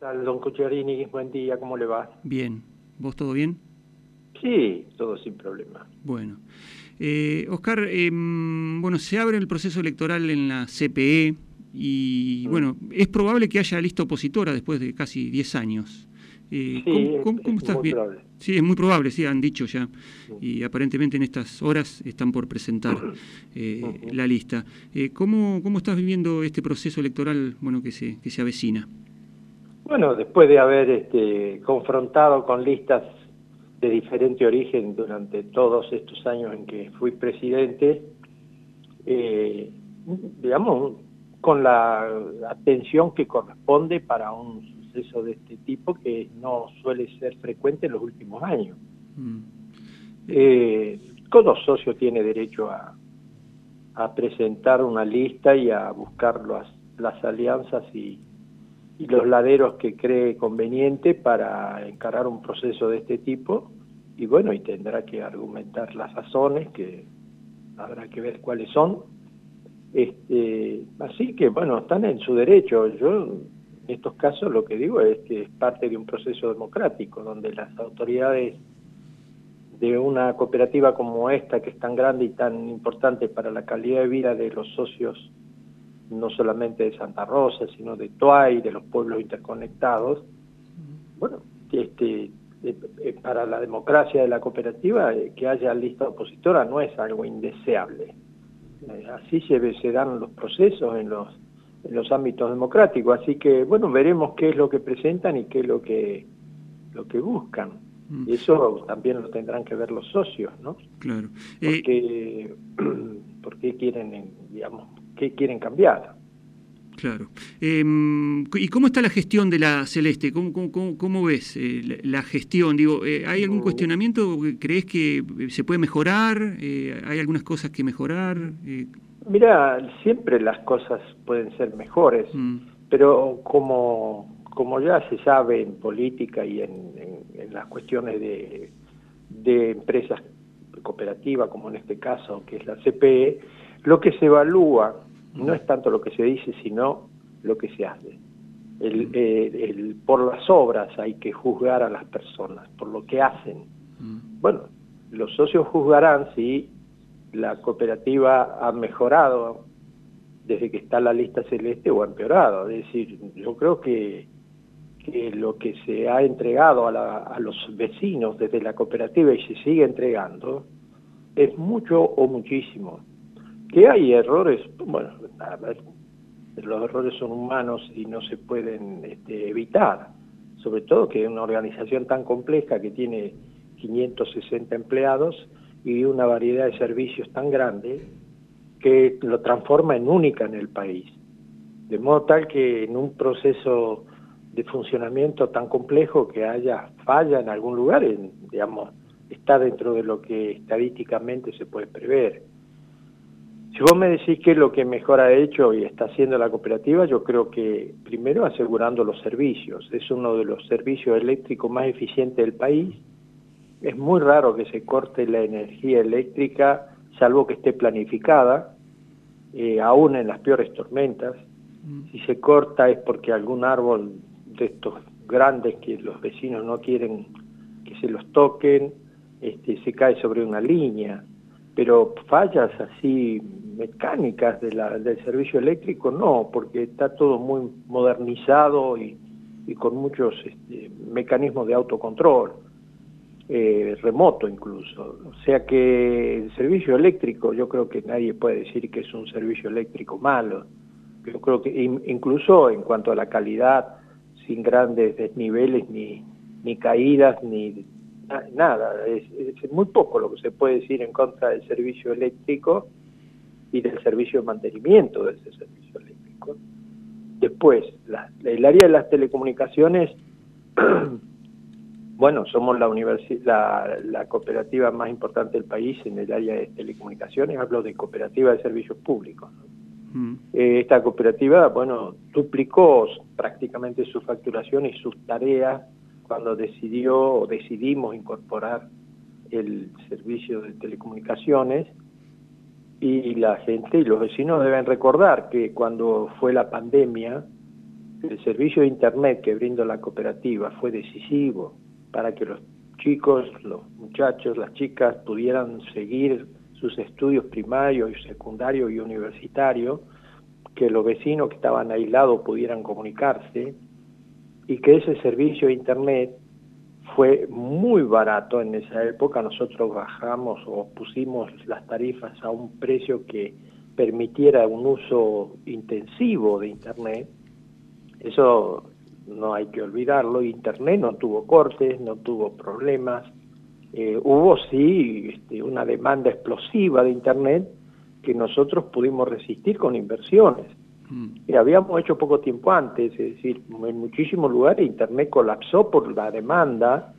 tal, don Cucharini? Buen día, ¿cómo le va? Bien. ¿Vos todo bien? Sí, todo sin problema. Bueno. Eh, Oscar, em, bueno, se abre el proceso electoral en la CPE y, mm. bueno, es probable que haya lista opositora después de casi 10 años. Eh, sí, ¿cómo, es, estás muy probable. Sí, es muy probable, sí, han dicho ya. Y aparentemente en estas horas están por presentar eh, la lista. Eh, ¿cómo, ¿Cómo estás viviendo este proceso electoral bueno, que, se, que se avecina? Bueno, después de haber este, confrontado con listas de diferente origen durante todos estos años en que fui presidente, eh, digamos, con la atención que corresponde para un suceso de este tipo que no suele ser frecuente en los últimos años. Mm. Eh, todo socio tiene derecho a, a, presentar una lista y a buscar las, las alianzas y, y los laderos que cree conveniente para encarar un proceso de este tipo y bueno, y tendrá que argumentar las razones que habrá que ver cuáles son. Este, así que bueno, están en su derecho. Yo en estos casos lo que digo es que es parte de un proceso democrático donde las autoridades de una cooperativa como esta, que es tan grande y tan importante para la calidad de vida de los socios no solamente de Santa Rosa, sino de Tuay, de los pueblos interconectados, bueno, este, para la democracia de la cooperativa, eh, que haya lista opositora no es algo indeseable. Eh, así se, se dan los procesos en los, en los ámbitos democráticos, así que, bueno, veremos qué es lo que presentan y qué es lo que, lo que buscan. Mm. Y eso también lo tendrán que ver los socios, ¿no? Claro. Porque, porque quieren, digamos, qué quieren cambiar. Claro. Em, ¿Y cómo está la gestión de la Celeste? ¿Cómo, cómo, ves eh, la, gestión? Digo, eh, ¿Hay algún cuestionamiento? ¿Crees que se puede mejorar? Eh, ¿Hay algunas cosas que mejorar? Mira, siempre las cosas pueden ser mejores, mm. pero como, como ya se sabe en política y en, las cuestiones de, de empresas cooperativas, como en este caso, que es la CPE, lo que se evalúa no es tanto lo que se dice, sino lo que se hace. El, por las obras hay que juzgar a las personas, por lo que hacen. Bueno, los socios juzgarán si la cooperativa ha mejorado desde que está la lista celeste o ha empeorado. Es decir, yo creo que, que lo que se ha entregado a, a los vecinos desde la cooperativa y se sigue entregando es mucho o muchísimo. Que hay errores, bueno, los errores son humanos y no se pueden este, evitar, sobre todo que una organización tan compleja que tiene 560 empleados y una variedad de servicios tan grande que lo transforma en única en el país. De modo tal que en un proceso de funcionamiento tan complejo que haya falla en algún lugar, digamos, está dentro de lo que estadísticamente se puede prever. Si vos me decís qué es lo que mejor ha hecho y está haciendo la cooperativa, yo creo que primero asegurando los servicios. Es uno de los servicios eléctricos más eficientes del país. Es muy raro que se corte la energía eléctrica, salvo que esté planificada, eh, aún en las peores tormentas. Mm. Si se corta es porque algún árbol de estos grandes que los vecinos no quieren que se los toquen, este, se cae sobre una línea. Pero fallas así mecánicas de la, del servicio eléctrico, no, porque está todo muy modernizado y, con muchos este, mecanismos de autocontrol, eh, remoto incluso. O sea que el servicio eléctrico, yo creo que nadie puede decir que es un servicio eléctrico malo. Yo creo que incluso en cuanto a la calidad, sin grandes desniveles ni, ni caídas, ni nada. Es, es muy poco lo que se puede decir en contra del servicio eléctrico y del servicio de mantenimiento de ese servicio eléctrico. Después, el área de las telecomunicaciones, bueno, somos la, la, la cooperativa más importante del país en el área de telecomunicaciones, hablo de cooperativa de servicios públicos. Mm. Eh, esta cooperativa, bueno, duplicó prácticamente su facturación y sus tareas cuando decidió o decidimos incorporar el servicio de telecomunicaciones y la gente y los vecinos deben recordar que cuando fue la pandemia, el servicio de Internet que brindó la cooperativa fue decisivo para que los chicos, los muchachos, las chicas pudieran seguir sus estudios primarios y secundarios y universitarios, que los vecinos que estaban aislados pudieran comunicarse y que ese servicio de Internet fue muy barato en esa época. Nosotros bajamos o pusimos las tarifas a un precio que permitiera un uso intensivo de Internet. Eso no hay que olvidarlo. Internet no tuvo cortes, no tuvo problemas. Eh, hubo sí este, una demanda explosiva de Internet que nosotros pudimos resistir con inversiones. Y habíamos hecho poco tiempo antes, es decir, en muchísimos lugares Internet colapsó por la demanda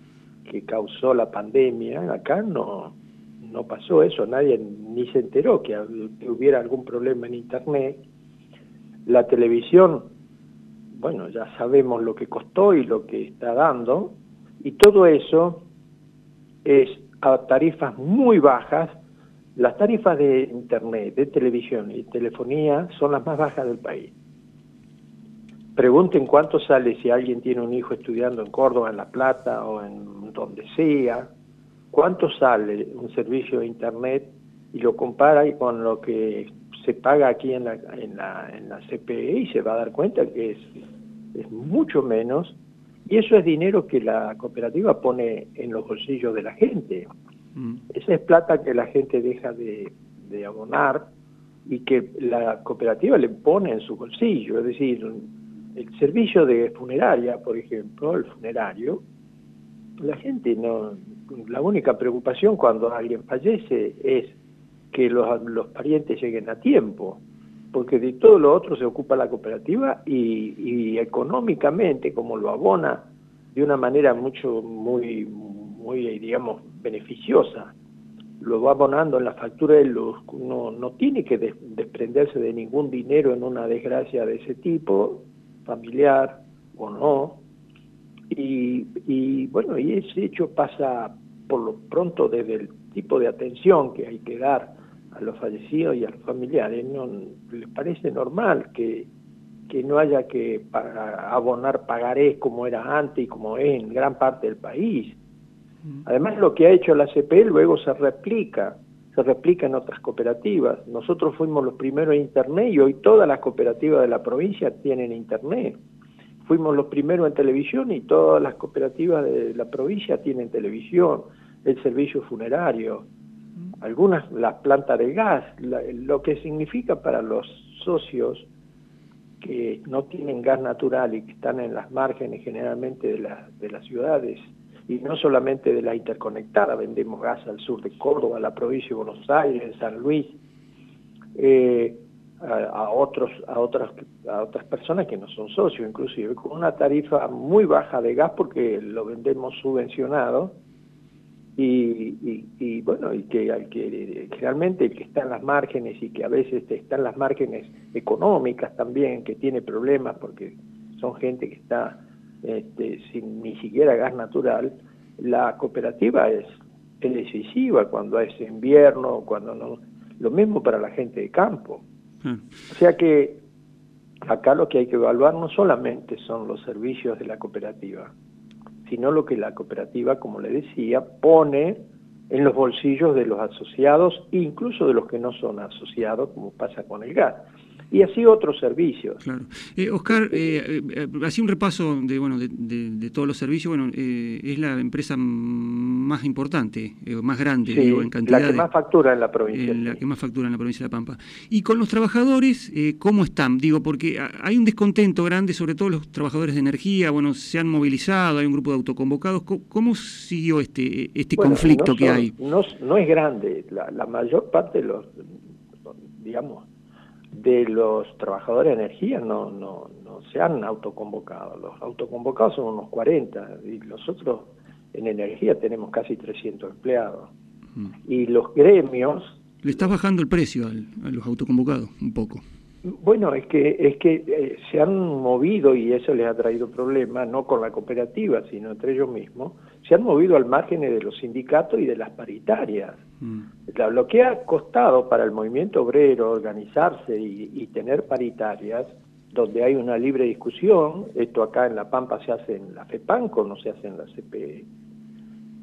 que causó la pandemia. Acá no, no pasó eso, nadie ni se enteró que, hubiera algún problema en Internet. La televisión, bueno, ya sabemos lo que costó y lo que está dando, y todo eso es a tarifas muy bajas. Las tarifas de Internet, de televisión y telefonía son las más bajas del país. Pregunten cuánto sale si alguien tiene un hijo estudiando en Córdoba, en La Plata o en donde sea, cuánto sale un servicio de Internet y lo compara con lo que se paga aquí en la, en la, CPE y se va a dar cuenta que es mucho menos y eso es dinero que la cooperativa pone en los bolsillos de la gente. Mm. Esa es plata que la gente deja de, abonar y que la cooperativa le pone en su bolsillo. Es decir, el servicio de funeraria, por ejemplo, el funerario, la gente no, la única preocupación cuando alguien fallece es que los, los parientes lleguen a tiempo, porque de todo lo otro se ocupa la cooperativa y, y económicamente, como lo abona de una manera mucho, muy, muy, digamos, beneficiosa, lo va abonando en la factura de luz, no, no tiene que desprenderse de ningún dinero en una desgracia de ese tipo, familiar o no, y, y bueno, y ese hecho pasa por lo pronto desde el tipo de atención que hay que dar a los fallecidos y a los familiares, no les parece normal que, que no haya que abonar pagarés como era antes y como es en gran parte del país. Además, lo que ha hecho la CPE luego se replica, se replica en otras cooperativas. Nosotros fuimos los primeros en Internet y hoy todas las cooperativas de la provincia tienen Internet. Fuimos los primeros en televisión y todas las cooperativas de la provincia tienen televisión el servicio funerario, algunas las plantas de gas, lo que significa para los socios que no tienen gas natural y que están en las márgenes generalmente de, de las ciudades, y no solamente de la interconectada, vendemos gas al sur de Córdoba, a la provincia de Buenos Aires, San Luis, eh, a, otros, a, otras, a otras personas que no son socios, inclusive, con una tarifa muy baja de gas porque lo vendemos subvencionado, y, bueno, y que, que realmente el que está en las márgenes y que a veces está en las márgenes económicas también, que tiene problemas porque son gente que está este, sin ni siquiera gas natural, la cooperativa es, decisiva cuando es invierno, cuando no, lo mismo para la gente de campo. Hmm. O sea que acá lo que hay que evaluar no solamente son los servicios de la cooperativa, sino lo que la cooperativa, como le decía, pone en los bolsillos de los asociados, incluso de los que no son asociados, como pasa con el gas y así otros servicios. Claro. Eh, Oscar, eh, eh, así un repaso de bueno de, todos los servicios. Bueno, eh, es la empresa más importante, más grande, digo, en cantidad. La que más factura en la provincia. la que más factura en la provincia de La Pampa. Y con los trabajadores, ¿cómo están? Digo, porque hay un descontento grande, sobre todo los trabajadores de energía. Bueno, se han movilizado, hay un grupo de autoconvocados. ¿Cómo, siguió este este conflicto que hay? No, no es grande. La, la mayor parte de los, digamos de los trabajadores de energía no, no, no se han autoconvocado. Los autoconvocados son unos 40 y nosotros en energía tenemos casi 300 empleados. Mm. Y los gremios... Le está bajando el precio a los autoconvocados un poco. Bueno, es que es que eh, se han movido y eso les ha traído problemas, no con la cooperativa, sino entre ellos mismos, se han movido al margen de los sindicatos y de las paritarias. Mm. Lo que ha costado para el movimiento obrero organizarse y, tener paritarias donde hay una libre discusión, esto acá en La Pampa se hace en la FEPANCO, no se hace en la CPE,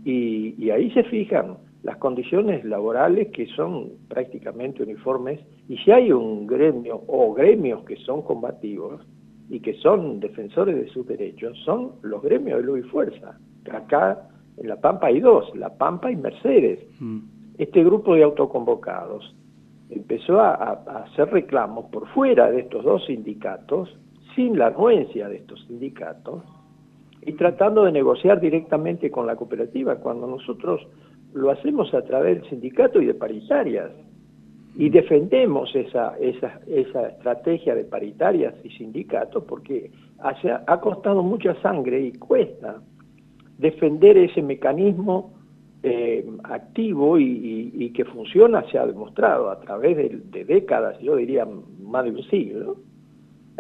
y, ahí se fijan las condiciones laborales que son prácticamente uniformes, y si hay un gremio o gremios que son combativos y que son defensores de sus derechos, son los gremios de luz y fuerza. Acá en La Pampa hay dos, La Pampa y Mercedes. Mm. Este grupo de autoconvocados empezó a, hacer reclamos por fuera de estos dos sindicatos, sin la anuencia de estos sindicatos, y tratando de negociar directamente con la cooperativa, cuando nosotros lo hacemos a través del sindicato y de paritarias. Y defendemos esa, esa, esa estrategia de paritarias y sindicatos porque ha costado mucha sangre y cuesta defender ese mecanismo eh, activo y, que funciona se ha demostrado a través de, décadas, yo diría más de un siglo.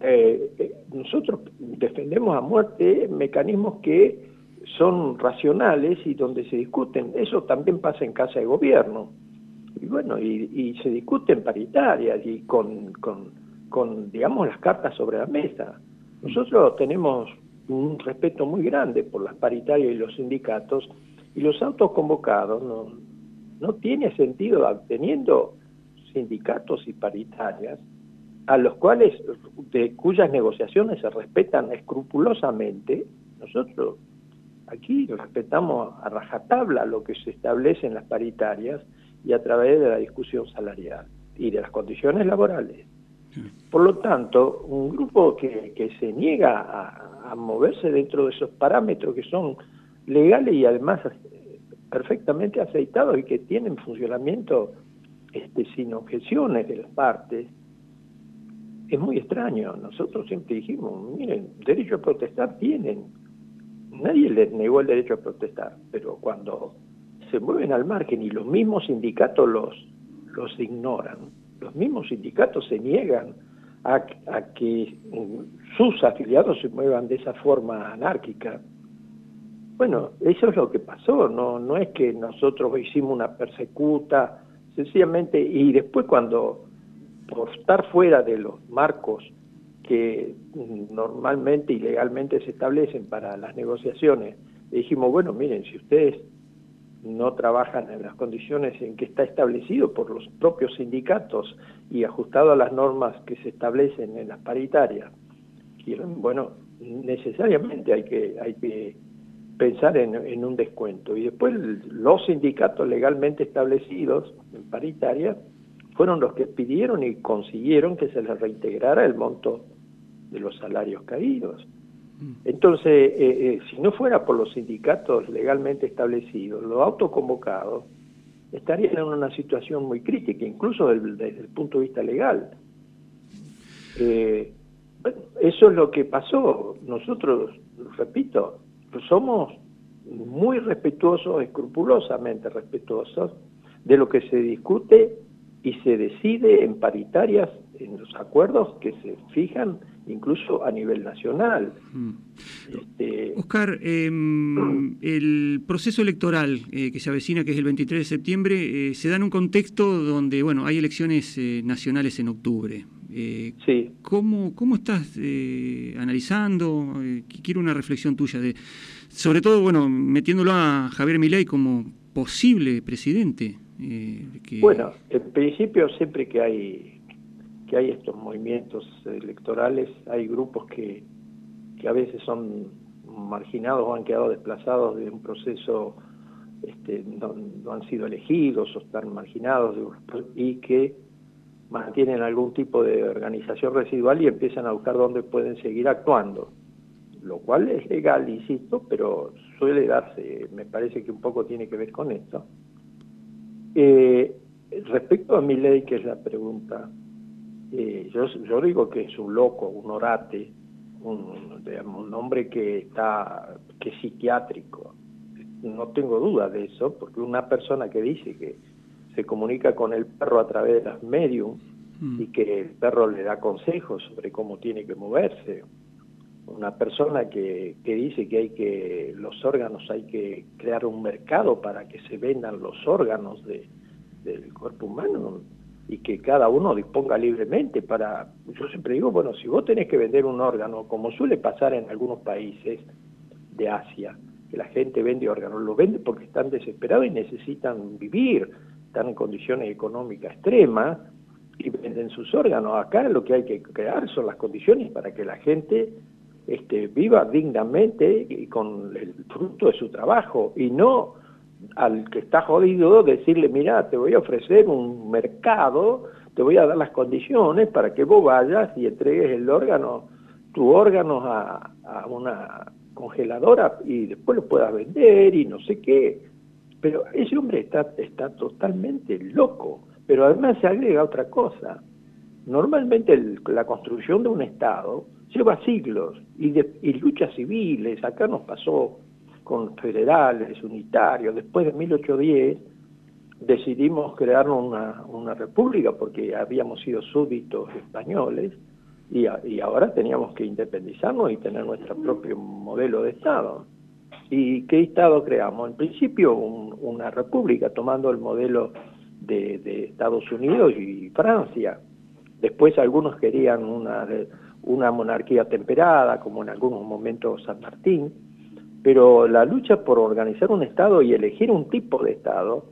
Eh, eh, nosotros defendemos a muerte mecanismos que son racionales y donde se discuten. Eso también pasa en casa de gobierno. Y bueno, y, se discuten paritarias y con, con, digamos, las cartas sobre la mesa. Nosotros tenemos un respeto muy grande por las paritarias y los sindicatos, y los autoconvocados no, no tiene sentido teniendo sindicatos y paritarias a los cuales de cuyas negociaciones se respetan escrupulosamente, nosotros aquí respetamos a rajatabla lo que se establece en las paritarias y a través de la discusión salarial y de las condiciones laborales. Por lo tanto, un grupo que, que se niega a, a, moverse dentro de esos parámetros que son legales y además eh, perfectamente aceitados y que tienen funcionamiento este, sin objeciones de las partes, es muy extraño. Nosotros siempre dijimos, miren, derecho a protestar tienen. Nadie les negó el derecho a protestar, pero cuando se mueven al margen y los mismos sindicatos los, los ignoran, los mismos sindicatos se niegan a, que sus afiliados se muevan de esa forma anárquica. Bueno, eso es lo que pasó, no, no es que nosotros hicimos una persecuta, sencillamente, y después cuando, por estar fuera de los marcos que normalmente y legalmente se establecen para las negociaciones, dijimos, bueno, miren, si ustedes no trabajan en las condiciones en que está establecido por los propios sindicatos y ajustado a las normas que se establecen en las paritarias, bueno, necesariamente hay que, hay que pensar en, un descuento. Y después los sindicatos legalmente establecidos en paritaria fueron los que pidieron y consiguieron que se les reintegrara el monto de los salarios caídos. Entonces, eh, eh, si no fuera por los sindicatos legalmente establecidos, los autoconvocados estarían en una situación muy crítica, incluso desde, el punto de vista legal. Eh, eso es lo que pasó. Nosotros, repito, somos muy respetuosos, escrupulosamente respetuosos de lo que se discute y se decide en paritarias, en los acuerdos que se fijan incluso a nivel nacional. Mm. Este, Oscar, em, el proceso electoral eh, que se avecina, que es el 23 de septiembre, eh, se da en un contexto donde bueno, hay elecciones eh, nacionales en octubre. Sí. ¿cómo, ¿Cómo estás analizando? quiero una reflexión tuya, de, sobre todo bueno, metiéndolo a Javier Milei como posible presidente. Bueno, en principio siempre que hay que hay estos movimientos electorales, hay grupos que, que a veces son marginados o han quedado desplazados de un proceso, este, no, han sido elegidos o están marginados y que mantienen algún tipo de organización residual y empiezan a buscar dónde pueden seguir actuando, lo cual es legal, insisto, pero suele darse, me parece que un poco tiene que ver con esto. Eh, respecto a mi ley, que es la pregunta, eh, yo, digo que es un loco, un orate, un, un hombre que está que es psiquiátrico. No tengo duda de eso, porque una persona que dice que se comunica con el perro a través de las medium mm. y que el perro le da consejos sobre cómo tiene que moverse. Una persona que, que dice que hay que los órganos hay que crear un mercado para que se vendan los órganos de, del cuerpo humano y que cada uno disponga libremente para, yo siempre digo, bueno, si vos tenés que vender un órgano, como suele pasar en algunos países de Asia, que la gente vende órganos, lo vende porque están desesperados y necesitan vivir, están en condiciones económicas extremas y venden sus órganos. Acá lo que hay que crear son las condiciones para que la gente este, viva dignamente y con el fruto de su trabajo y no al que está jodido decirle, mira, te voy a ofrecer un mercado, te voy a dar las condiciones para que vos vayas y entregues el órgano, tu órgano a, una congeladora y después lo puedas vender y no sé qué. Pero ese hombre está, está totalmente loco. Pero además se agrega otra cosa. Normalmente la construcción de un Estado lleva siglos y, de, y luchas civiles. Acá nos pasó con federales, unitarios. Después de 1810 decidimos crear una, una república porque habíamos sido súbditos españoles y, y, ahora teníamos que independizarnos y tener nuestro propio modelo de Estado. ¿Y qué Estado creamos? En principio una república tomando el modelo de, de, Estados Unidos y Francia. Después algunos querían una, una monarquía temperada, como en algunos momentos San Martín, pero la lucha por organizar un Estado y elegir un tipo de Estado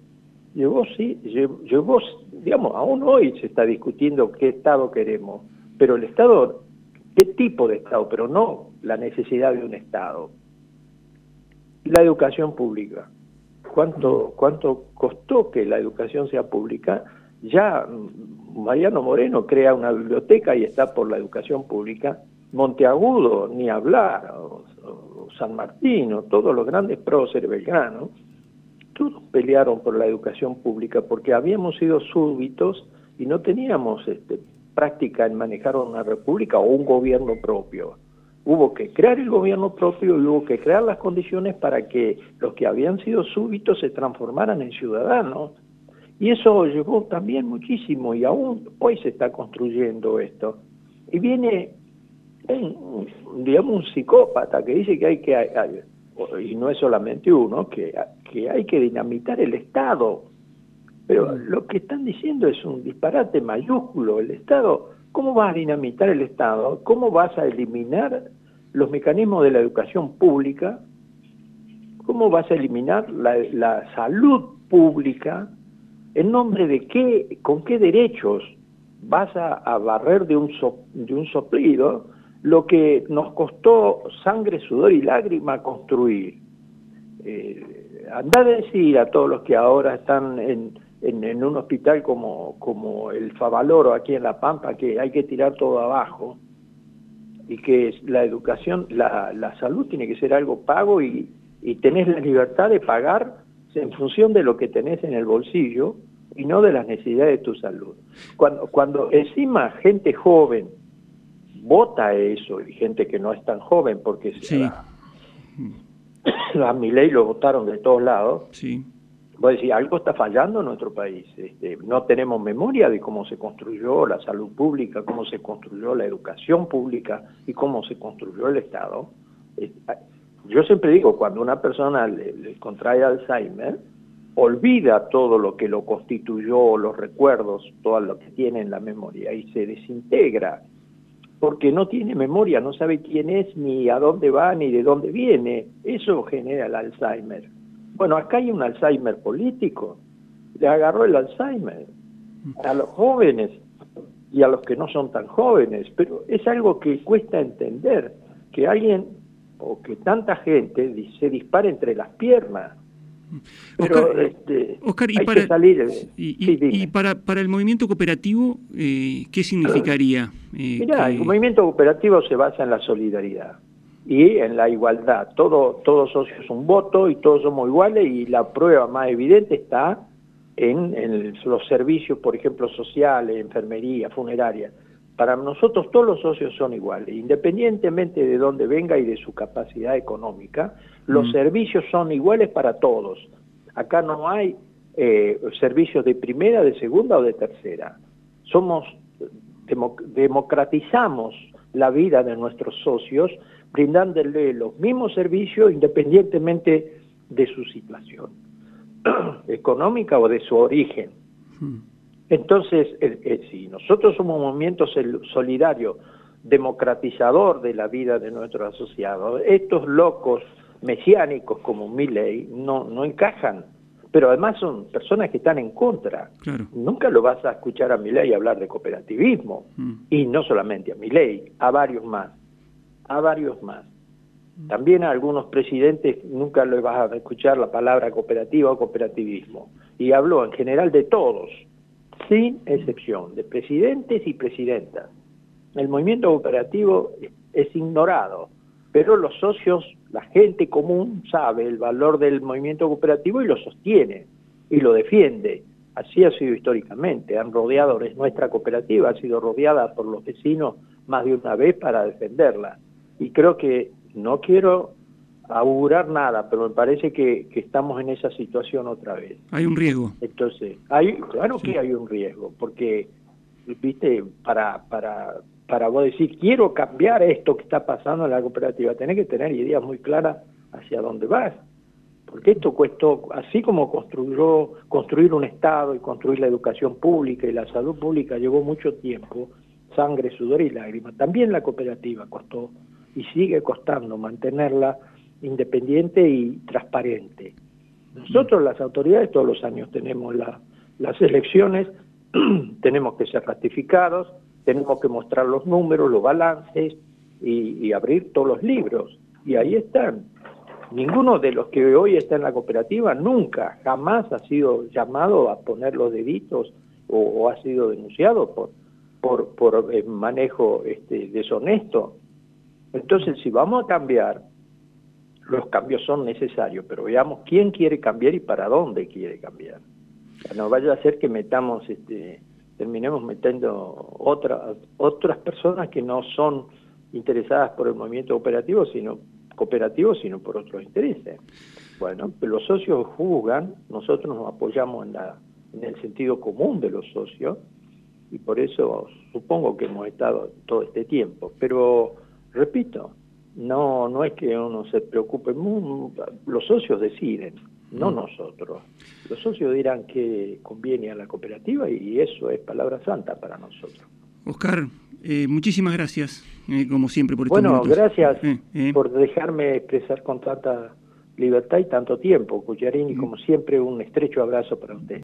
llevó, sí, llevó, digamos, aún hoy se está discutiendo qué Estado queremos, pero el Estado, qué tipo de Estado, pero no la necesidad de un Estado. La educación pública. ¿Cuánto, cuánto costó que la educación sea pública? Ya mm, Mariano Moreno crea una biblioteca y está por la educación pública. Monteagudo, ni hablar, San Martino, todos los grandes próceres Belgrano, todos pelearon por la educación pública porque habíamos sido súbitos y no teníamos este, práctica en manejar una república o un gobierno propio. Hubo que crear el gobierno propio y hubo que crear las condiciones para que los que habían sido súbitos se transformaran en ciudadanos. Y eso llevó también muchísimo y aún hoy se está construyendo esto. Y viene un, digamos, un psicópata que dice que hay que, y no es solamente uno, que, que hay que dinamitar el Estado. Pero mm. lo que están diciendo es un disparate mayúsculo. El Estado, ¿cómo vas a dinamitar el Estado? ¿Cómo vas a eliminar los mecanismos de la educación pública? ¿Cómo vas a eliminar la, salud pública? ¿En nombre de qué, con qué derechos vas a, barrer de un, de un soplido lo que nos costó sangre, sudor y lágrima construir. Eh, anda a decir a todos los que ahora están en, en, un hospital como, como el Favaloro aquí en La Pampa que hay que tirar todo abajo y que la educación, la, la salud tiene que ser algo pago y, y tenés la libertad de pagar en función de lo que tenés en el bolsillo y no de las necesidades de tu salud. Cuando, cuando encima gente joven vota eso, y gente que no es tan joven, porque sí. a, a mi ley lo votaron de todos lados. Sí. Algo está fallando en nuestro país. Este, no tenemos memoria de cómo se construyó la salud pública, cómo se construyó la educación pública y cómo se construyó el Estado. Yo siempre digo, cuando una persona le, le contrae Alzheimer, olvida todo lo que lo constituyó, los recuerdos, todo lo que tiene en la memoria y se desintegra porque no tiene memoria, no sabe quién es, ni a dónde va, ni de dónde viene. Eso genera el Alzheimer. Bueno, acá hay un Alzheimer político. Le agarró el Alzheimer a los jóvenes y a los que no son tan jóvenes, pero es algo que cuesta entender, que alguien o que tanta gente se dispare entre las piernas pero este, y, para, salir, y, para, para, el movimiento cooperativo, eh, ¿qué significaría? Eh, Mirá, el movimiento cooperativo se basa en la solidaridad y en la igualdad. Todo, todos socios un voto y todos somos iguales y la prueba más evidente está en, en los servicios, por ejemplo, sociales, enfermería, funeraria. Para nosotros todos los socios son iguales, independientemente de dónde venga y de su capacidad económica, los mm. servicios son iguales para todos. Acá no hay eh, servicios de primera, de segunda o de tercera. Somos, democratizamos la vida de nuestros socios brindándole los mismos servicios independientemente de su situación económica o de su origen. Mm. Entonces, si nosotros somos un movimiento solidario, democratizador de la vida de nuestros asociados, estos locos mesiánicos como Milley no, no encajan, pero además son personas que están en contra. Nunca lo vas a escuchar a Milley hablar de cooperativismo, mm. y no solamente a Milley, a varios más, a varios más. También a algunos presidentes nunca le vas a escuchar la palabra cooperativa o cooperativismo. Y habló en general de todos, sin excepción, de presidentes y presidentas. El movimiento cooperativo es ignorado, pero los socios, la gente común sabe el valor del movimiento cooperativo y lo sostiene y lo defiende. Así ha sido históricamente. Han rodeado, nuestra cooperativa ha sido rodeada por los vecinos más de una vez para defenderla. Y creo que no quiero augurar nada, pero me parece que, estamos en esa situación otra vez. Hay un riesgo. Entonces, hay, claro que hay un riesgo, porque, viste, para, para, para vos decir, quiero cambiar esto que está pasando en la cooperativa, tenés que tener ideas muy claras hacia dónde vas. Porque esto cuestó, así como construyó, construir un Estado y construir la educación pública y la salud pública llevó mucho tiempo, sangre, sudor y lágrimas, también la cooperativa costó y sigue costando mantenerla independiente y transparente. Nosotros las autoridades todos los años tenemos las elecciones, tenemos que ser ratificados, tenemos que mostrar los números, los balances y, abrir todos los libros. Y ahí están. Ninguno de los que hoy está en la cooperativa nunca, jamás ha sido llamado a poner los deditos o, ha sido denunciado por, por, por eh, manejo este, deshonesto. Entonces, si vamos a cambiar, los cambios son necesarios, pero veamos quién quiere cambiar y para dónde quiere cambiar. No vaya a ser que metamos, este, terminemos metiendo otras otras personas que no son interesadas por el movimiento operativo, sino cooperativo, sino por otros intereses. Bueno, los socios juzgan, nosotros nos apoyamos en, la, en el sentido común de los socios y por eso supongo que hemos estado todo este tiempo. Pero, repito, no, no es que uno se preocupe, los socios deciden, no mm. nosotros. Los socios dirán que conviene a la cooperativa y eso es palabra santa para nosotros. Oscar, eh, muchísimas gracias, eh, como siempre, por estos Bueno, gracias eh, por dejarme expresar con tanta libertad y tanto tiempo, Cucharini, mm. como siempre, un estrecho abrazo para usted.